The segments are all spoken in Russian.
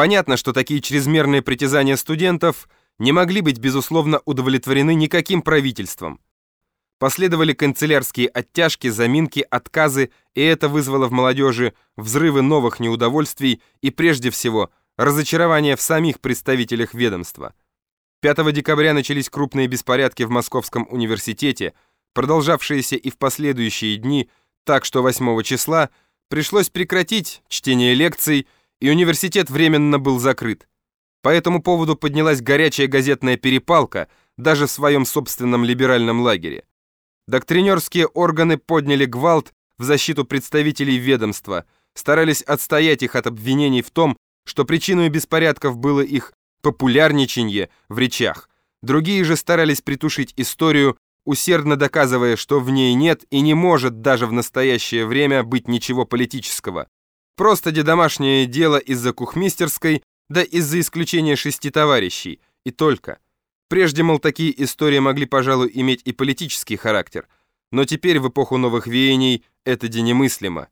Понятно, что такие чрезмерные притязания студентов не могли быть, безусловно, удовлетворены никаким правительством. Последовали канцелярские оттяжки, заминки, отказы, и это вызвало в молодежи взрывы новых неудовольствий и, прежде всего, разочарование в самих представителях ведомства. 5 декабря начались крупные беспорядки в Московском университете, продолжавшиеся и в последующие дни, так что 8 числа пришлось прекратить чтение лекций, и университет временно был закрыт. По этому поводу поднялась горячая газетная перепалка даже в своем собственном либеральном лагере. Доктринерские органы подняли гвалт в защиту представителей ведомства, старались отстоять их от обвинений в том, что причиной беспорядков было их популярничанье в речах. Другие же старались притушить историю, усердно доказывая, что в ней нет и не может даже в настоящее время быть ничего политического. Просто домашнее дело из-за кухмистерской, да из-за исключения шести товарищей, и только. Прежде, мол, такие истории могли, пожалуй, иметь и политический характер, но теперь, в эпоху новых веяний, это немыслимо.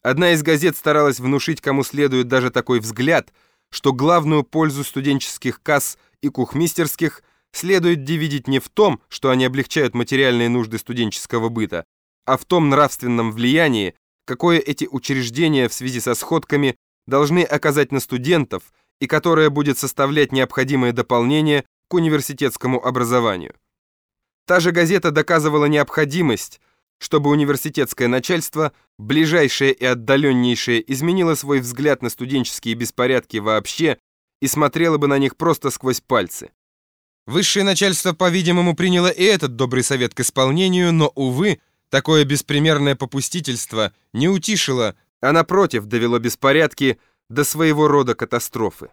Одна из газет старалась внушить кому следует даже такой взгляд – что главную пользу студенческих касс и кухмистерских следует видеть не в том, что они облегчают материальные нужды студенческого быта, а в том нравственном влиянии, какое эти учреждения в связи со сходками должны оказать на студентов и которое будет составлять необходимое дополнение к университетскому образованию. Та же газета доказывала необходимость чтобы университетское начальство, ближайшее и отдаленнейшее, изменило свой взгляд на студенческие беспорядки вообще и смотрело бы на них просто сквозь пальцы. Высшее начальство, по-видимому, приняло и этот добрый совет к исполнению, но, увы, такое беспримерное попустительство не утишило, а напротив довело беспорядки до своего рода катастрофы.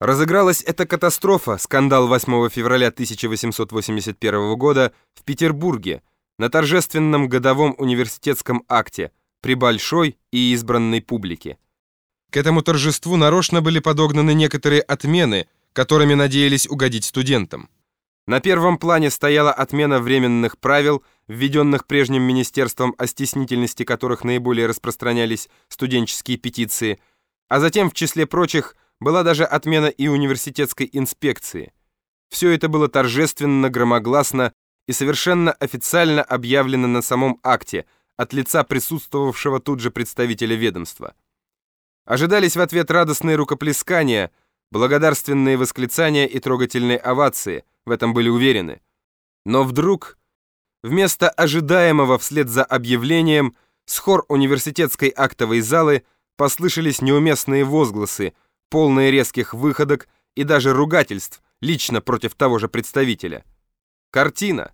Разыгралась эта катастрофа, скандал 8 февраля 1881 года в Петербурге, на торжественном годовом университетском акте при большой и избранной публике. К этому торжеству нарочно были подогнаны некоторые отмены, которыми надеялись угодить студентам. На первом плане стояла отмена временных правил, введенных прежним министерством, о стеснительности которых наиболее распространялись студенческие петиции, а затем, в числе прочих, была даже отмена и университетской инспекции. Все это было торжественно, громогласно и совершенно официально объявлено на самом акте от лица присутствовавшего тут же представителя ведомства. Ожидались в ответ радостные рукоплескания, благодарственные восклицания и трогательные овации, в этом были уверены. Но вдруг, вместо ожидаемого вслед за объявлением, с хор университетской актовой залы послышались неуместные возгласы, полные резких выходок и даже ругательств, лично против того же представителя. Картина.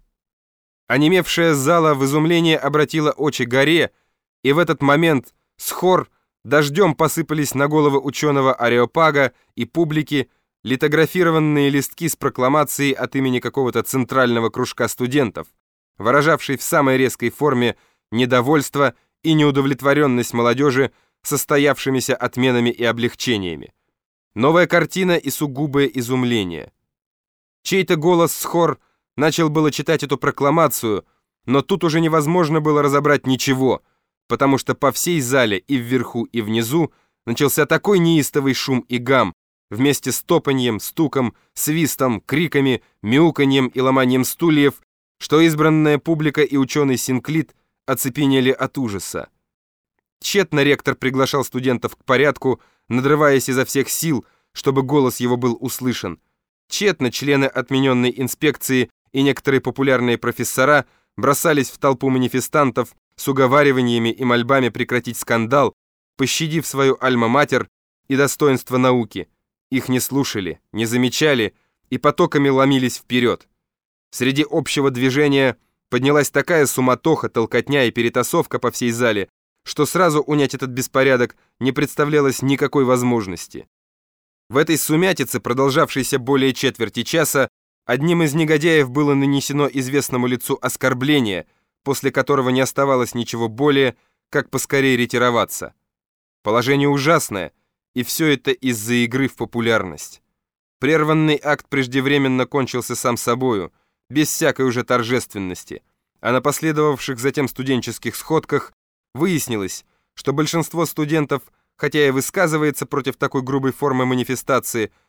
Онемевшая зала в изумлении обратила очи горе, и в этот момент с хор дождем посыпались на головы ученого Ареопага и публики литографированные листки с прокламацией от имени какого-то центрального кружка студентов, выражавшей в самой резкой форме недовольство и неудовлетворенность молодежи состоявшимися отменами и облегчениями. Новая картина и сугубое изумление. Чей-то голос с хор Начал было читать эту прокламацию, но тут уже невозможно было разобрать ничего, потому что по всей зале и вверху, и внизу начался такой неистовый шум и гам, вместе с топаньем, стуком, свистом, криками, мяуканьем и ломанием стульев, что избранная публика и ученый Синклит оцепенели от ужаса. Тщетно ректор приглашал студентов к порядку, надрываясь изо всех сил, чтобы голос его был услышан. Тщетно члены отмененной инспекции и некоторые популярные профессора бросались в толпу манифестантов с уговариваниями и мольбами прекратить скандал, пощадив свою альма-матер и достоинство науки. Их не слушали, не замечали и потоками ломились вперед. Среди общего движения поднялась такая суматоха, толкотня и перетасовка по всей зале, что сразу унять этот беспорядок не представлялось никакой возможности. В этой сумятице, продолжавшейся более четверти часа, Одним из негодяев было нанесено известному лицу оскорбление, после которого не оставалось ничего более, как поскорее ретироваться. Положение ужасное, и все это из-за игры в популярность. Прерванный акт преждевременно кончился сам собою, без всякой уже торжественности, а на последовавших затем студенческих сходках выяснилось, что большинство студентов хотя и высказывается против такой грубой формы манифестации,